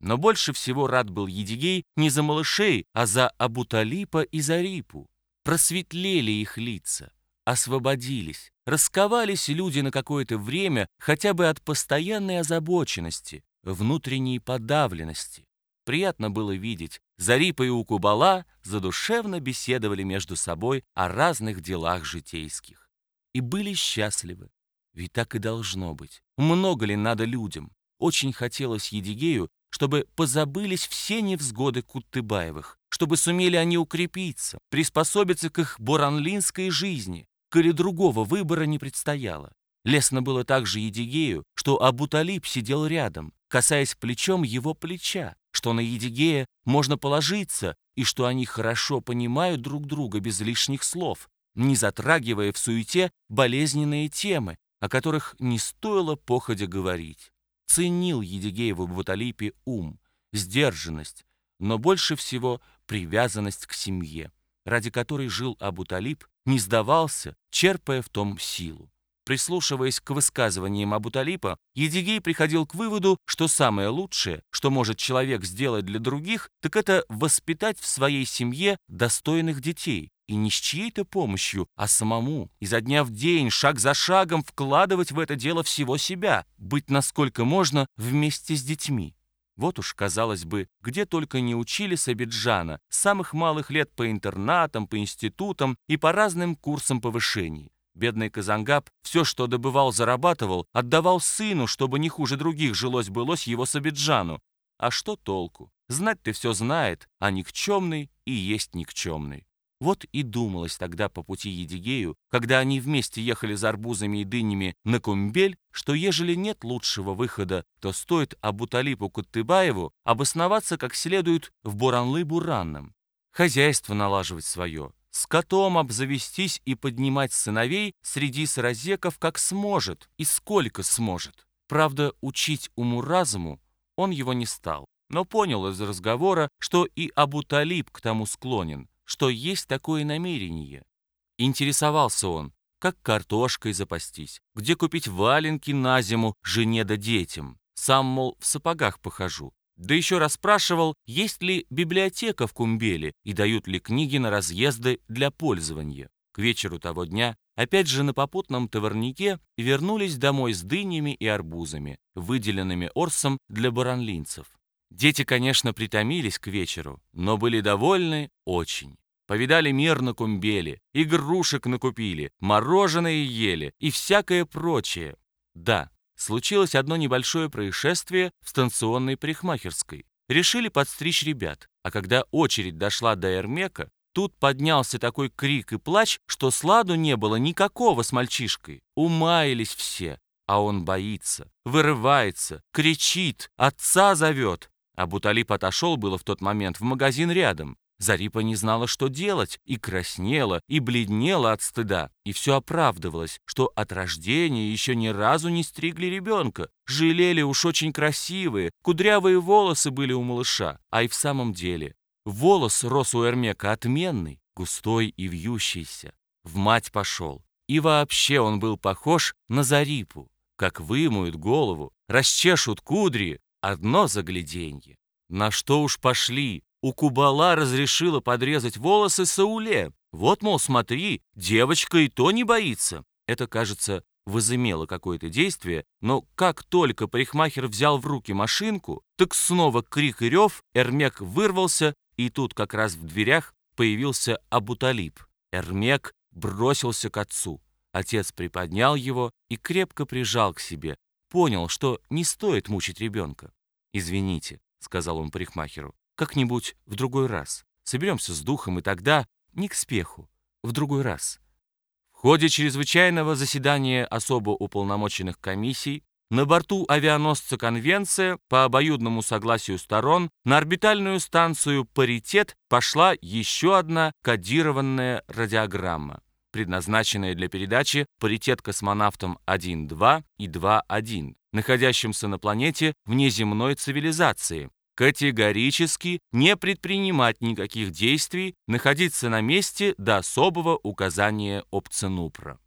Но больше всего рад был Едигей не за малышей, а за Абуталипа и Зарипу. Просветлели их лица, освободились, расковались люди на какое-то время хотя бы от постоянной озабоченности, внутренней подавленности. Приятно было видеть, Зарипа и Укубала задушевно беседовали между собой о разных делах житейских. И были счастливы. Ведь так и должно быть. Много ли надо людям? Очень хотелось Едигею, чтобы позабылись все невзгоды Куттыбаевых, чтобы сумели они укрепиться, приспособиться к их буранлинской жизни, коли другого выбора не предстояло. Лестно было также Едигею, что Абуталиб сидел рядом, касаясь плечом его плеча, что на Едигея можно положиться и что они хорошо понимают друг друга без лишних слов, не затрагивая в суете болезненные темы, о которых не стоило походя говорить. Ценил Едигей в Абуталипе ум, сдержанность, но больше всего привязанность к семье, ради которой жил Абуталип, не сдавался, черпая в том силу. Прислушиваясь к высказываниям Абуталипа, Едигей приходил к выводу, что самое лучшее, что может человек сделать для других, так это воспитать в своей семье достойных детей, и не с чьей-то помощью, а самому, изо дня в день, шаг за шагом вкладывать в это дело всего себя, быть насколько можно вместе с детьми. Вот уж, казалось бы, где только не учили Сабиджана, с самых малых лет по интернатам, по институтам и по разным курсам повышений. Бедный Казангаб все, что добывал, зарабатывал, отдавал сыну, чтобы не хуже других жилось-былось его Сабиджану. А что толку? Знать ты все знает, а никчемный и есть никчемный. Вот и думалось тогда по пути Едигею, когда они вместе ехали за арбузами и дынями на Кумбель, что ежели нет лучшего выхода, то стоит Абуталипу Куттыбаеву обосноваться как следует в Буранлы-Буранном, хозяйство налаживать свое, с котом обзавестись и поднимать сыновей среди саразеков как сможет и сколько сможет. Правда, учить уму-разуму он его не стал, но понял из разговора, что и Абуталиб к тому склонен, что есть такое намерение. Интересовался он, как картошкой запастись, где купить валенки на зиму жене да детям. Сам, мол, в сапогах похожу. Да еще расспрашивал, есть ли библиотека в Кумбеле и дают ли книги на разъезды для пользования. К вечеру того дня опять же на попутном товарнике вернулись домой с дынями и арбузами, выделенными Орсом для баранлинцев. Дети, конечно, притомились к вечеру, но были довольны очень. Повидали мир на Кумбеле, игрушек накупили, мороженое ели и всякое прочее. Да, случилось одно небольшое происшествие в станционной парикмахерской. Решили подстричь ребят, а когда очередь дошла до Эрмека, тут поднялся такой крик и плач, что сладу не было никакого с мальчишкой. Умаялись все, а он боится, вырывается, кричит, отца зовет. А Буталип отошел было в тот момент в магазин рядом. Зарипа не знала, что делать, и краснела, и бледнела от стыда, и все оправдывалось, что от рождения еще ни разу не стригли ребенка. Жалели уж очень красивые, кудрявые волосы были у малыша, а и в самом деле. Волос рос у Эрмека отменный, густой и вьющийся. В мать пошел. И вообще он был похож на Зарипу. Как вымоют голову, расчешут кудри, одно загляденье. На что уж пошли, у Кубала разрешила подрезать волосы Сауле. Вот, мол, смотри, девочка и то не боится. Это, кажется, возымело какое-то действие, но как только парикмахер взял в руки машинку, так снова крик и рев, Эрмек вырвался, и тут как раз в дверях появился Абуталиб. Эрмек бросился к отцу. Отец приподнял его и крепко прижал к себе. Понял, что не стоит мучить ребенка. «Извините», — сказал он парикмахеру, как-нибудь в другой раз. Соберемся с духом, и тогда не к спеху, в другой раз. В ходе чрезвычайного заседания особо уполномоченных комиссий на борту авианосца «Конвенция» по обоюдному согласию сторон на орбитальную станцию «Паритет» пошла еще одна кодированная радиограмма, предназначенная для передачи «Паритет космонавтам 1-2» и 2-1, находящимся на планете внеземной цивилизации, категорически не предпринимать никаких действий, находиться на месте до особого указания Опценупра.